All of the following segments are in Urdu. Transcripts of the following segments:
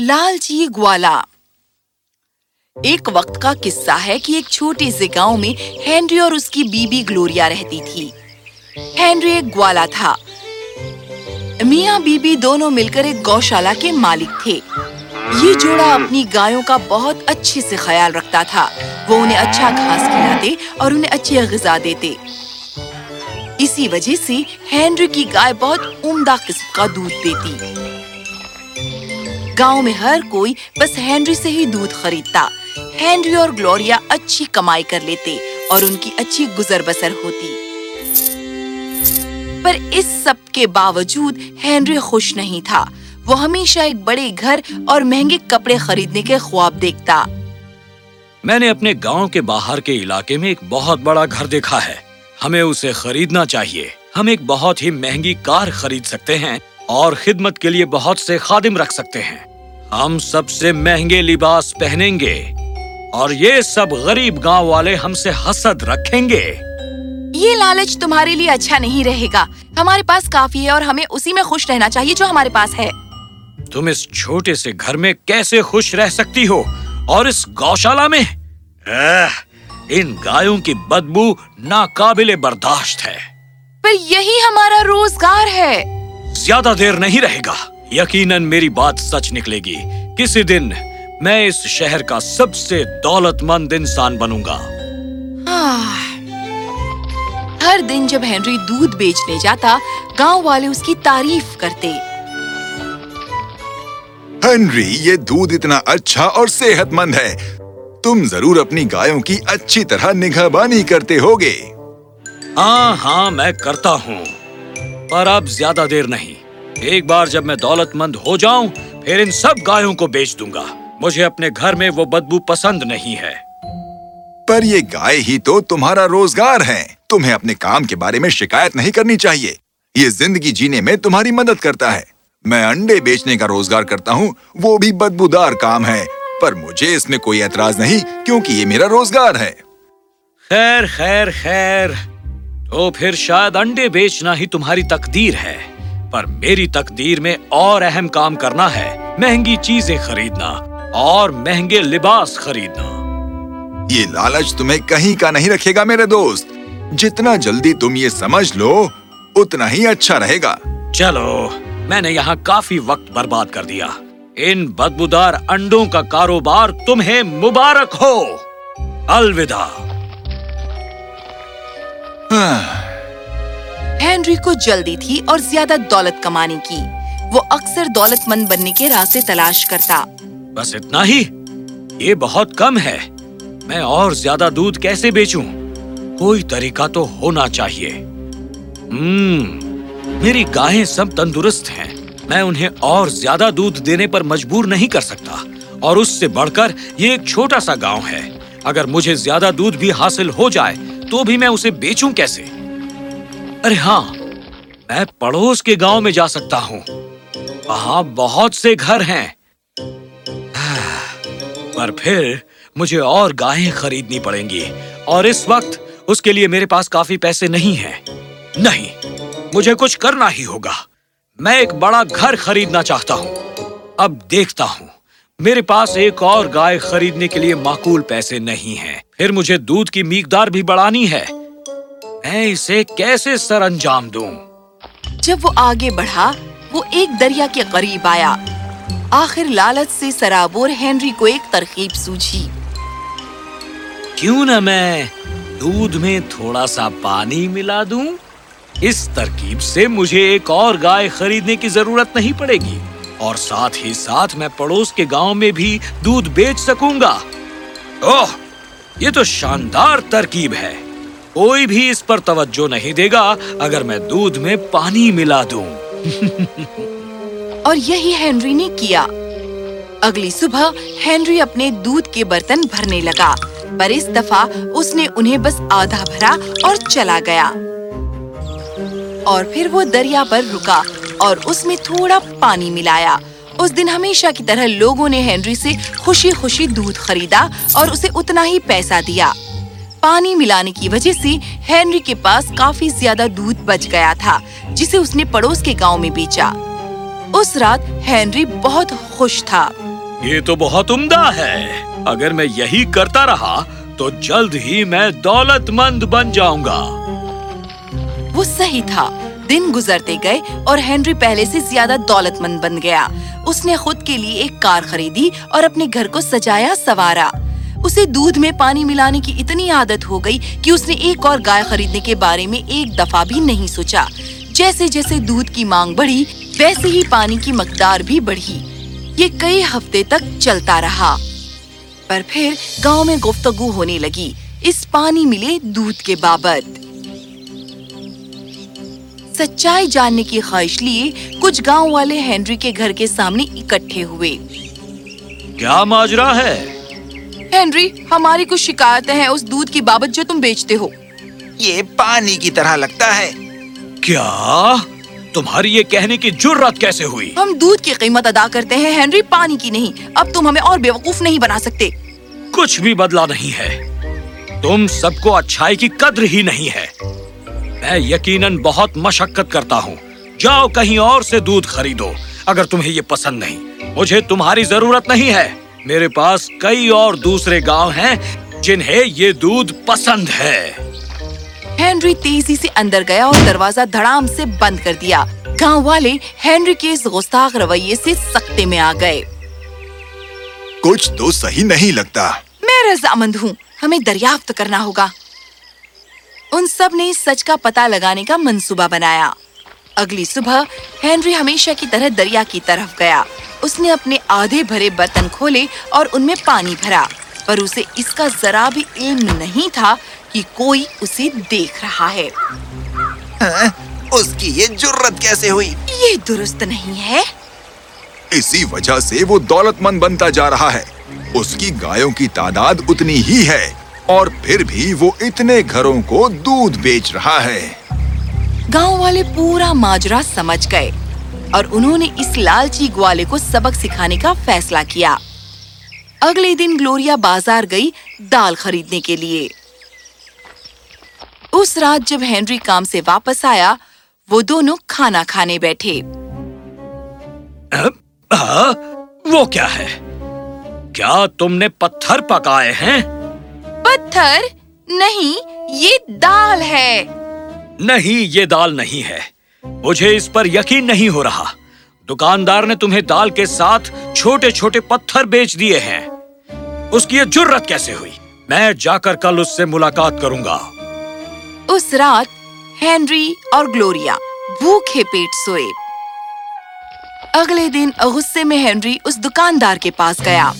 لالچی جی گوالا۔ ایک وقت کا قصہ ہے کہ ایک چھوٹے سے گاؤں میں ہینری اور اس کی بی بی گلوریا رہتی تھی۔ ہینری ایک گوالا تھا۔ میاں بی بی دونوں مل کر ایک گوشالا کے مالک تھے۔ یہ جوڑا اپنی گایوں کا بہت اچھے سے خیال رکھتا تھا۔ وہ انہیں اچھا گھاس کھلاتے اور انہیں اچھی غذا دیتے۔ اسی وجہ سے ہینری کی گائے بہت عمدہ قسم کا دودھ دیتی۔ گاؤں میں ہر کوئی بس ہینری سے ہی دودھ خریدتا۔ ہینری اور گلوریا اچھی کمائی کر لیتے اور ان کی اچھی گزر بسر ہوتی۔ پر اس سب کے باوجود ہینری خوش نہیں تھا۔ وہ ہمیشہ ایک بڑے گھر اور مہنگے کپڑے خریدنے کے خواب دیکھتا۔ میں نے اپنے گاؤں کے باہر کے علاقے میں ایک بہت بڑا گھر دیکھا ہے۔ ہمیں اسے خریدنا چاہیے۔ ہم ایک بہت ہی مہنگی کار خرید سکتے ہیں اور خدمت کے لیے بہت سے خادم رکھ سکتے ہیں۔ ہم سب سے مہنگے لباس پہنیں گے اور یہ سب غریب گاؤں والے ہم سے حسد رکھیں گے۔ یہ لالچ تمہارے لیے اچھا نہیں رہے گا۔ ہمارے پاس کافی ہے اور ہمیں اسی میں خوش رہنا چاہیے جو ہمارے پاس ہے۔ تم اس چھوٹے سے گھر میں کیسے خوش رہ سکتی ہو اور اس گوشالا میں؟ ان گایوں کی بدبو ناقابل برداشت ہے۔ پر یہی ہمارا روزگار ہے۔ زیادہ دیر نہیں رہے گا۔ یقیناً میری بات سچ نکلے گی۔ کسی دن میں اس شہر کا سب سے دولت مند انسان بنوں گا۔ ہر دن جب ہینری دودھ بیچنے جاتا گاؤں والے اس کی تعریف کرتے۔ ہنری یہ دودھ اتنا اچھا اور صحت مند ہے۔ تم ضرور اپنی گایوں کی اچھی طرح نگہبانی کرتے ہوگے۔ ہاں ہاں میں کرتا ہوں پر اب زیادہ دیر نہیں۔ ایک بار جب میں دولت مند ہو جاؤں پھر ان سب گایوں کو بیچ دوں گا۔ مجھے اپنے گھر میں وہ بدبو پسند نہیں ہے۔ پر یہ گائے ہی تو تمہارا روزگار ہے تمہیں اپنے کام کے بارے میں شکایت نہیں کرنی چاہیے۔ یہ زندگی جینے میں تمہاری مدد کرتا ہے۔ میں انڈے بیچنے کا روزگار کرتا ہوں وہ بھی بدبودار کام ہے۔ پر مجھے اس میں کوئی اعتراض نہیں کیونکہ یہ میرا روزگار ہے۔ خیر خیر خیر۔ تو پھر شاید انڈے بیچنا ہی تمہاری تقدیر ہے۔ پر میری تقدیر میں اور اہم کام کرنا ہے مہنگی چیزیں خریدنا اور مہنگے لباس خریدنا۔ یہ لالچ تمہیں کہیں کا نہیں رکھے گا میرے دوست۔ جتنا جلدی تم یہ سمجھ لو اتنا ہی اچھا رہے گا۔ چلو میں نے یہاں کافی وقت برباد کر دیا۔ ان بدبودار انڈوں کا کاروبار تمہیں مبارک ہو۔ الوداع۔ ہینری کو جلدی تھی اور زیادہ دولت کمانے کی۔ وہ اکثر دولت مند بننے کے راستے تلاش کرتا۔ بس اتنا ہی۔ یہ بہت کم ہے۔ میں اور زیادہ دودھ کیسے بیچوں؟ کوئی طریقہ تو ہونا چاہیے۔ میری گاہیں سب تندرست ہیں۔ میں انہیں اور زیادہ دودھ دینے پر مجبور نہیں کر سکتا۔ اور اس سے بڑھ کر یہ ایک چھوٹا سا گاؤں ہے۔ اگر مجھے زیادہ دودھ بھی حاصل ہو جائے تو بھی میں اسے بیچوں کیسے؟ ارے ہاں میں پڑوس کے گاؤں میں جا سکتا ہوں۔ وہاں بہت سے گھر ہیں۔ پر پھر مجھے اور گاہیں خریدنی پڑیں گی۔ اور اس وقت اس کے لیے میرے پاس کافی پیسے نہیں ہیں۔ نہیں، مجھے کچھ کرنا ہی ہوگا۔ میں ایک بڑا گھر خریدنا چاہتا ہوں۔ اب دیکھتا ہوں۔ میرے پاس ایک اور گائے خریدنے کے لیے معقول پیسے نہیں ہیں۔ پھر مجھے دودھ کی مقدار بھی بڑھانی ہے۔ میں اسے کیسے سر انجام دوں؟ جب وہ آگے بڑھا وہ ایک دریا کے قریب آیا۔ آخر لالچ سے سرابور ہینری کو ایک ترکیب سوجھی۔ کیوں نہ میں دودھ میں تھوڑا سا پانی ملا دوں؟ اس ترکیب سے مجھے ایک اور گائے خریدنے کی ضرورت نہیں پڑے گی۔ اور ساتھ ہی ساتھ میں پڑوس کے گاؤں میں بھی دودھ بیچ سکوں گا۔ اوہ یہ تو شاندار ترکیب ہے۔ کوئی بھی اس پر توجہ نہیں دے گا اگر میں دودھ میں پانی ملا دوں۔ اور یہی ہینری نے کیا۔ اگلی صبح ہینری اپنے دودھ کے برتن بھرنے لگا، پر اس دفعہ اس نے انہیں بس آدھا بھرا اور چلا گیا۔ اور پھر وہ دریا پر رکا اور اس میں تھوڑا پانی ملایا۔ اس دن ہمیشہ کی طرح لوگوں نے ہینری سے خوشی خوشی دودھ خریدا اور اسے اتنا ہی پیسہ دیا۔ پانی ملانے کی وجہ سے ہینری کے پاس کافی زیادہ دودھ بچ گیا تھا جسے اس نے پڑوس کے گاؤں میں بیچا۔ اس رات ہینری بہت خوش تھا۔ یہ تو بہت عمدہ ہے۔ اگر میں یہی کرتا رہا تو جلد ہی میں دولت مند بن جاؤں گا۔ وہ صحیح تھا۔ دن گزرتے گئے اور ہینری پہلے سے زیادہ دولت مند بن گیا۔ اس نے خود کے لیے ایک کار خریدی اور اپنے گھر کو سجایا سوارا۔ اسے دودھ میں پانی ملانے کی اتنی عادت ہو گئی کہ اس نے ایک اور گائے خریدنے کے بارے میں ایک دفعہ بھی نہیں سوچا۔ جیسے جیسے دودھ کی مانگ بڑھی، ویسے ہی پانی کی مقدار بھی بڑھی۔ یہ کئی ہفتے تک چلتا رہا۔ پر پھر گاؤں میں گفتگو ہونے لگی۔ اس پانی ملے دودھ کے بابت۔ سچائی جاننے کی خواہش لیے کچھ گاؤں والے ہینری کے گھر کے سامنے اکٹھے ہوئے۔ کیا ماجرا ہے؟ ہنری ہماری کچھ شکایتیں ہیں اس دودھ کی بابت جو تم بیچتے ہو۔ یہ پانی کی طرح لگتا ہے۔ کیا؟ تمہاری یہ کہنے کی جرت کیسے ہوئی؟ ہم دودھ کی قیمت ادا کرتے ہیں ہنری پانی کی نہیں۔ اب تم ہمیں اور بیوقوف نہیں بنا سکتے۔ کچھ بھی بدلا نہیں ہے۔ تم سب کو اچھائی کی قدر ہی نہیں ہے۔ میں یقیناً بہت مشقت کرتا ہوں۔ جاؤ کہیں اور سے دودھ خریدو۔ اگر تمہیں یہ پسند نہیں مجھے تمہاری ضرورت نہیں ہے۔ میرے پاس کئی اور دوسرے گاؤں ہیں جنہیں یہ دودھ پسند ہے۔ ہینری تیزی سے اندر گیا اور دروازہ دھڑام سے بند کر دیا۔ گاؤں والے ہینری کے اس گستاخ رویے سے سکتے میں آ گئے۔ کچھ تو صحیح نہیں لگتا۔ میں رضامند ہوں۔ ہمیں دریافت کرنا ہوگا۔ ان سب نے سچ کا پتہ لگانے کا منصوبہ بنایا۔ اگلی صبح ہینری ہمیشہ کی طرح دریا کی طرف گیا۔ اس نے اپنے آدھے بھرے برتن کھولے اور ان میں پانی بھرا پر اسے اس کا ذرا بھی علم نہیں تھا کہ کوئی اسے دیکھ رہا ہے۔ ہاں، اس کی یہ جرت کیسے ہوئی؟ یہ درست نہیں ہے۔ اسی وجہ سے وہ دولت مند بنتا جا رہا ہے۔ اس کی گایوں کی تعداد اتنی ہی ہے اور پھر بھی وہ اتنے گھروں کو دودھ بیچ رہا ہے۔ گاؤں والے پورا ماجرا سمجھ گئے اور انہوں نے اس لالچی گوالے کو سبق سکھانے کا فیصلہ کیا۔ اگلے دن گلوریا بازار گئی دال خریدنے کے لیے۔ اس رات جب ہینری کام سے واپس آیا وہ دونوں کھانا کھانے بیٹھے۔ ہاں، وہ کیا ہے؟ کیا تم نے پتھر پکائے ہیں؟ پتھر؟ نہیں یہ دال ہے۔ نہیں، یہ دال نہیں ہے۔ مجھے اس پر یقین نہیں ہو رہا۔ دکاندار نے تمہیں دال کے ساتھ چھوٹے چھوٹے پتھر بیچ دیے ہیں۔ اس کی یہ جرت کیسے ہوئی؟ میں جا کر کل اس سے ملاقات کروں گا۔ اس رات ہینری اور گلوریا بھوکھے پیٹ سوئے۔ اگلے دن غصے میں ہینری اس دکاندار کے پاس گیا۔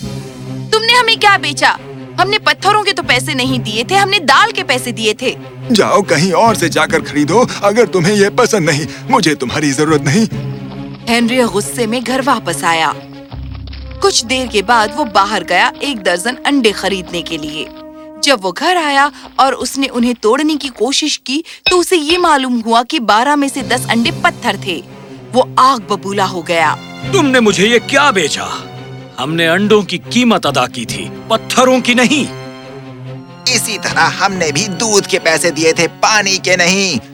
تم نے ہمیں کیا بیچا؟ ہم نے پتھروں کے تو پیسے نہیں دیے تھے ہم نے دال کے پیسے دیے تھے۔ جاؤ کہیں اور سے جا کر خریدو اگر تمہیں یہ پسند نہیں مجھے تمہاری ضرورت نہیں۔ ہینری غصے میں گھر واپس آیا۔ کچھ دیر کے بعد وہ باہر گیا ایک درجن انڈے خریدنے کے لیے۔ جب وہ گھر آیا اور اس نے انہیں توڑنے کی کوشش کی تو اسے یہ معلوم ہوا کہ بارہ میں سے دس انڈے پتھر تھے۔ وہ آگ ببولا ہو گیا۔ تم نے مجھے یہ کیا بیچا؟ ہم نے انڈوں کی قیمت ادا کی تھی پتھروں کی نہیں۔ اسی طرح ہم نے بھی دودھ کے پیسے دیے تھے پانی کے نہیں۔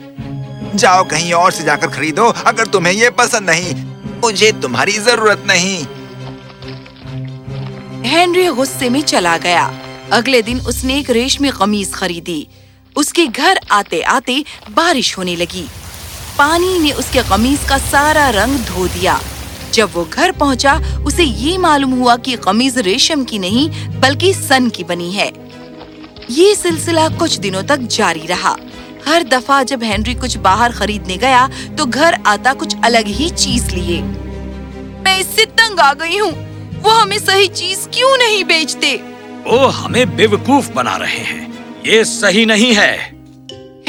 جاؤ کہیں اور سے جا کر خریدو اگر تمہیں یہ پسند نہیں مجھے تمہاری ضرورت نہیں۔ ہینری غصے میں چلا گیا۔ اگلے دن اس نے ایک ریشمی قمیض خریدی۔ اس کے گھر آتے آتے بارش ہونے لگی۔ پانی نے اس کے قمیض کا سارا رنگ دھو دیا۔ جب وہ گھر پہنچا، اسے یہ معلوم ہوا کہ قمیض ریشم کی نہیں، بلکہ سن کی بنی ہے۔ یہ سلسلہ کچھ دنوں تک جاری رہا۔ ہر دفعہ جب ہینری کچھ باہر خریدنے گیا، تو گھر آتا کچھ الگ ہی چیز لیے۔ میں اس سے تنگ آ گئی ہوں۔ وہ ہمیں صحیح چیز کیوں نہیں بیچتے؟ وہ ہمیں بیوقوف بنا رہے ہیں۔ یہ صحیح نہیں ہے۔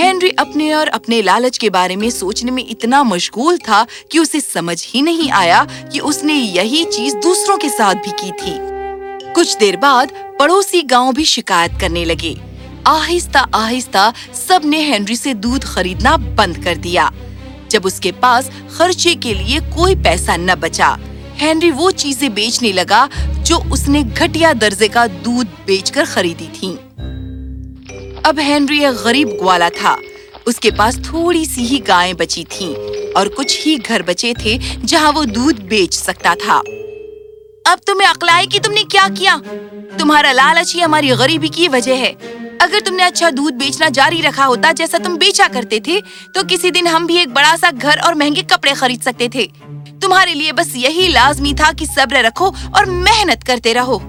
ہینری اپنے اور اپنے لالچ کے بارے میں سوچنے میں اتنا مشغول تھا کہ اسے سمجھ ہی نہیں آیا کہ اس نے یہی چیز دوسروں کے ساتھ بھی کی تھی۔ کچھ دیر بعد پڑوسی گاؤں بھی شکایت کرنے لگے۔ آہستہ آہستہ سب نے ہینری سے دودھ خریدنا بند کر دیا۔ جب اس کے پاس خرچے کے لیے کوئی پیسہ نہ بچا، ہینری وہ چیزیں بیچنے لگا جو اس نے گھٹیا درجے کا دودھ بیچ کر خریدی تھیں۔ اب ہینری ایک غریب گوالا تھا۔ اس کے پاس تھوڑی سی ہی گائے تھی اور کچھ ہی گھر بچے تھے جہاں وہ دودھ تمہیں اقلائی کی تم نے کیا کیا؟ تمہارا لالچ ہی ہماری غریبی کی وجہ ہے۔ اگر تم نے اچھا دودھ بیچنا جاری رکھا ہوتا جیسا تم بیچا کرتے تھے، تو کسی دن ہم بھی ایک بڑا سا گھر اور مہنگے کپڑے خرید سکتے تھے۔ تمہارے لیے بس یہی لازمی تھا کہ صبر رکھو اور محنت کرتے رہو۔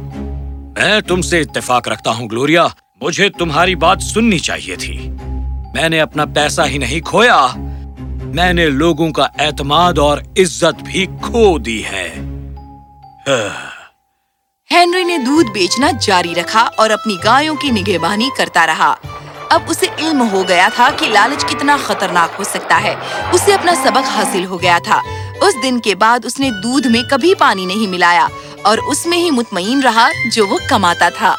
میں تم سے اتفاق رکھتا ہوں، گلوریا۔ مجھے تمہاری بات سننی چاہیے تھی۔ میں نے اپنا پیسہ ہی نہیں کھویا۔ میں نے لوگوں کا اعتماد اور عزت بھی کھو دی ہے۔ ہینری نے دودھ بیچنا جاری رکھا اور اپنی گایوں کی نگہبانی کرتا رہا۔ اب اسے علم ہو گیا تھا کہ لالچ کتنا خطرناک ہو سکتا ہے۔ اسے اپنا سبق حاصل ہو گیا تھا۔ اس دن کے بعد اس نے دودھ میں کبھی پانی نہیں ملایا اور اس میں ہی مطمئن رہا جو وہ کماتا تھا۔